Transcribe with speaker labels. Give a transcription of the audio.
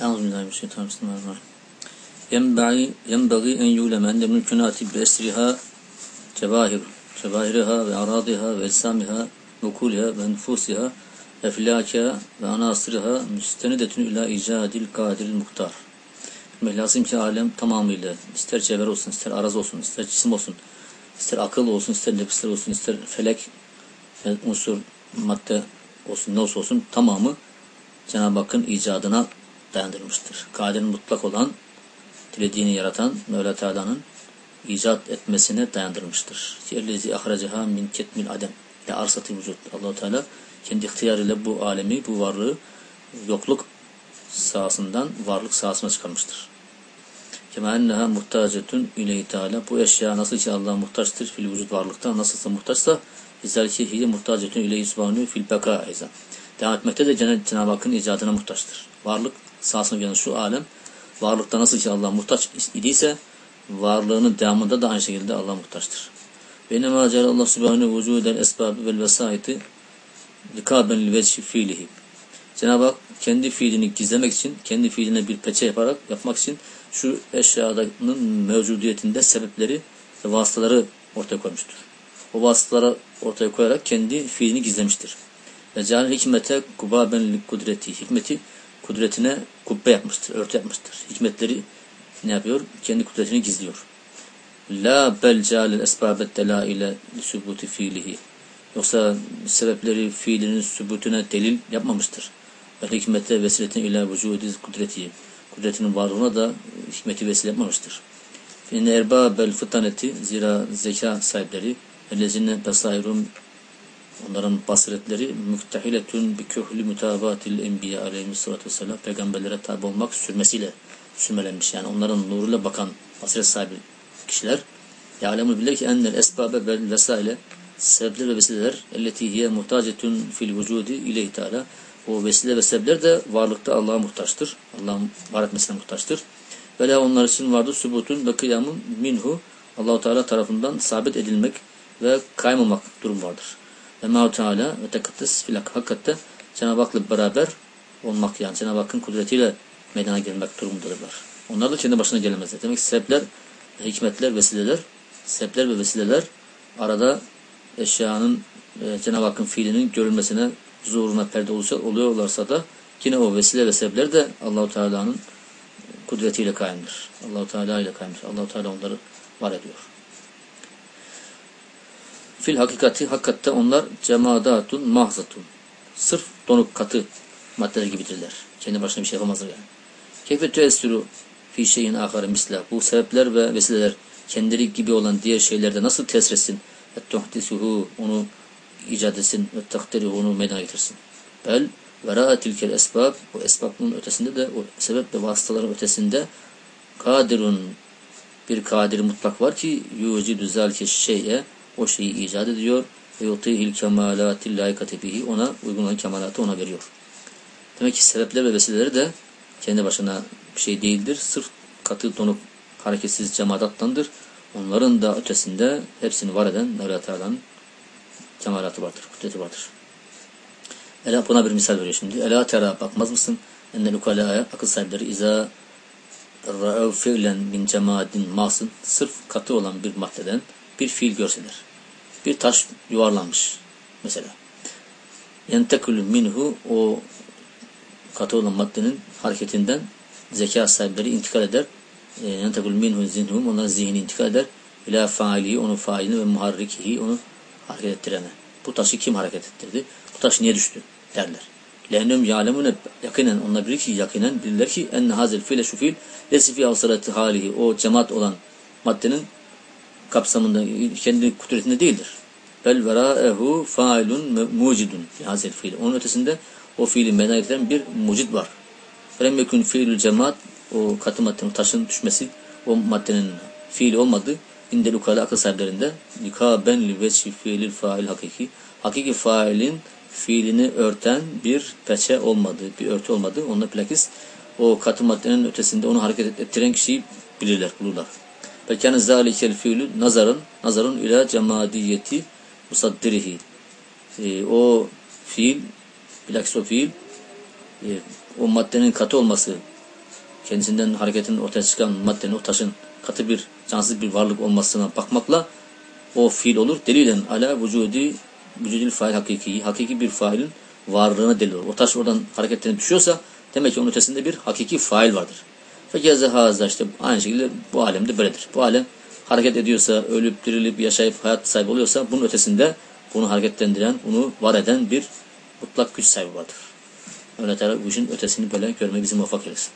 Speaker 1: Euzubillahimineşşeytanirracim. Yenbagi yenbagi en yuleme ende mümkünati bi esriha cevahir cevahiriha ve aradiha ve elsamiha ve kulha ve nüfusiha eflaka ve anasırha müstenidetün ila icadil kadiril muhtar. Bilmek lazım ki alem tamamıyla ister cevher olsun, ister araz olsun, ister cisim olsun, ister akıl olsun, ister nefisler olsun, ister felek, unsur, madde olsun, ne olsa olsun tamamı Cenab-ı Hakk'ın icadına dayandırmıştır. Kadir mutlak olan, dilediğini yaratan Mevla Teala'nın icat etmesine dayandırmıştır. Ellezi ahracaha min ketmil adem ile arsatı vücut. Allahu Teala kendi ihtiyarıyla bu alemi, bu varlığı yokluk sahasından varlık sahasına çıkarmıştır. Kema enneha muhtacetun ileyhi Teala. Bu eşya nasıl ki Allah'a muhtaçtır fil vücut varlıkta, nasılsa muhtaçsa izalki hiye muhtacetun ileyhi subhanahu fil beka eyza. Devam etmekte de Cenab-ı Hakk'ın icadına muhtaçtır. Varlık sahasına gelen şu alem varlıkta nasıl ki Allah muhtaç idiyse varlığının devamında da aynı şekilde Allah muhtaçtır. Beynema Allah subhanahu vücudel esbabı vel vesaiti likaben li vecih fiilihi. Cenab-ı Hak kendi fiilini gizlemek için, kendi fiiline bir peçe yaparak yapmak için şu eşyanın mevcudiyetinde sebepleri ve vasıtaları ortaya koymuştur. O vasıtaları ortaya koyarak kendi fiilini gizlemiştir. Ve cahil hikmete kubaben kudreti. Hikmeti kudretine kubbe yapmıştır, örtü yapmıştır. Hikmetleri ne yapıyor? Kendi kudretini gizliyor. La bel cahil esbabet delaile li subuti fiilihi. Yoksa sebepleri fiilinin sübutuna delil yapmamıştır. Ve hikmete vesiletin ila vücudi kudreti. Kudretinin varlığına da hikmeti vesile yapmamıştır. Fine erbabel fıtaneti zira zeka sahipleri ellezine besairum onların basiretleri müktehiletün bi kühlü mutabatil enbiya aleyhissalatü vesselam peygamberlere tabi olmak sürmesiyle sürmelenmiş. Yani onların nuruyla bakan basiret sahibi kişiler ya'lemu bilir ki ennel esbabe vel vesaile sebepler ve vesileler elleti hiye muhtacetun fil vücudi ileyhi teala o vesile ve sebepler de varlıkta Allah'a muhtaçtır. Allah'ın var etmesine muhtaçtır. Ve onlar için vardır subutun ve kıyamun minhu Allahu Teala tarafından sabit edilmek ve kaymamak durum vardır. Ve Mevla Teala ve tekaddes filak hakikatte Cenab-ı Hak'la beraber olmak yani Cenab-ı Hakk'ın kudretiyle meydana gelmek durumundadırlar. Onlar da kendi başına gelemezler. Demek ki sebepler, hikmetler, vesileler, sebepler ve vesileler arada eşyanın e, Cenab-ı Hakk'ın fiilinin görülmesine, zuhuruna perde olursa, oluyorlarsa da yine o vesile ve sebepler de Allahu Teala'nın kudretiyle kaimdir. Allahu Teala ile kaimdir. Allahu Teala onları var ediyor. Fil hakikati hakikatte onlar cemadatun mahzatun. Sırf donuk katı maddeler gibidirler. Kendi başına bir şey yapamazlar yani. Keyfe teessürü fi şeyin ahare misla. Bu sebepler ve vesileler kendileri gibi olan diğer şeylerde nasıl tesir etsin? Et-tuhdisuhu onu icat etsin ve onu meydana getirsin. Bel vera tilkel esbab bu esbabın ötesinde de o sebep ve vasıtaların ötesinde kadirun bir kadir mutlak var ki yucidu zalike şeye o şeyi icat ediyor ve yutihil kemalatil layikati bihi ona uygun olan kemalatı ona veriyor. Demek ki sebepler ve vesileleri de kendi başına bir şey değildir. Sırf katı donuk hareketsiz cemaattandır. Onların da ötesinde hepsini var eden Mevla Teala'nın kemalatı vardır, kudreti vardır. Ela buna bir misal veriyor şimdi. Ela tera bakmaz mısın? Ennel ukalaya akıl sahipleri iza ra'ev fi'len min cemaadin masın sırf katı olan bir maddeden bir fiil görseler. Bir taş yuvarlanmış mesela. Yentekülü minhu o katı olan maddenin hareketinden zeka sahipleri intikal eder. Yentekülü minhu zinhum onların zihni intikal eder. İlâ faalihi onun failini ve muharrikihi onu hareket ettirene. Bu taşı kim hareket ettirdi? Bu taş niye düştü? derler. Lennum ya'lemune yakinen onlar bilir ki yakinen bilirler ki enne hazel fiile şu fiil lesi fi avsalati halihi o cemaat olan maddenin kapsamında kendi kudretinde değildir. Bel verâehu failun mucidun fi fiil. Onun ötesinde o fiili getiren bir mucid var. Velem yekun fiilül cemaat o katı maddenin taşın düşmesi o maddenin fiili olmadı. İndel ukale akıl sahiplerinde likaben li vecih fiilil fail hakiki. Hakiki failin fiilini örten bir peçe olmadı, bir örtü olmadı. Onunla plakis o katı maddenin ötesinde onu hareket ettiren kişiyi bilirler, bulurlar. Bekâne zâlikel fiilü nazarın, nazarın ila cemadiyeti musaddirihi. E, o fiil, bilakis o fiil, e, o maddenin katı olması kendisinden hareketin ortaya çıkan maddenin, o taşın katı bir, cansız bir varlık olmasına bakmakla o fiil olur. Delilen ala vücudi, vücudil fail hakiki, hakiki bir failin varlığına delil olur. O taş oradan hareketlenip düşüyorsa demek ki onun ötesinde bir hakiki fail vardır. Ve geze hazda işte aynı şekilde bu alemde böyledir. Bu alem hareket ediyorsa, ölüp dirilip yaşayıp hayat sahibi oluyorsa bunun ötesinde bunu hareketlendiren, bunu var eden bir mutlak güç sahibi vardır. Allah Teala bu işin ötesini böyle görmeyi bizi muvaffak eylesin.